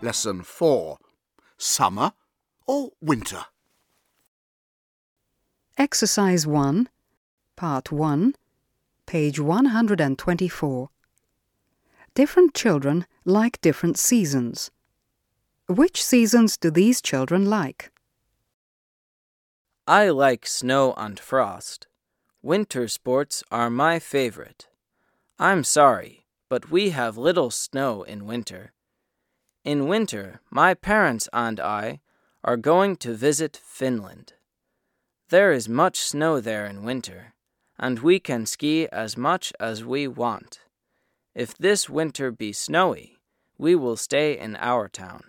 Lesson 4. Summer or winter? Exercise 1, Part 1, page 124. Different children like different seasons. Which seasons do these children like? I like snow and frost. Winter sports are my favorite. I'm sorry, but we have little snow in winter. In winter, my parents and I are going to visit Finland. There is much snow there in winter, and we can ski as much as we want. If this winter be snowy, we will stay in our town.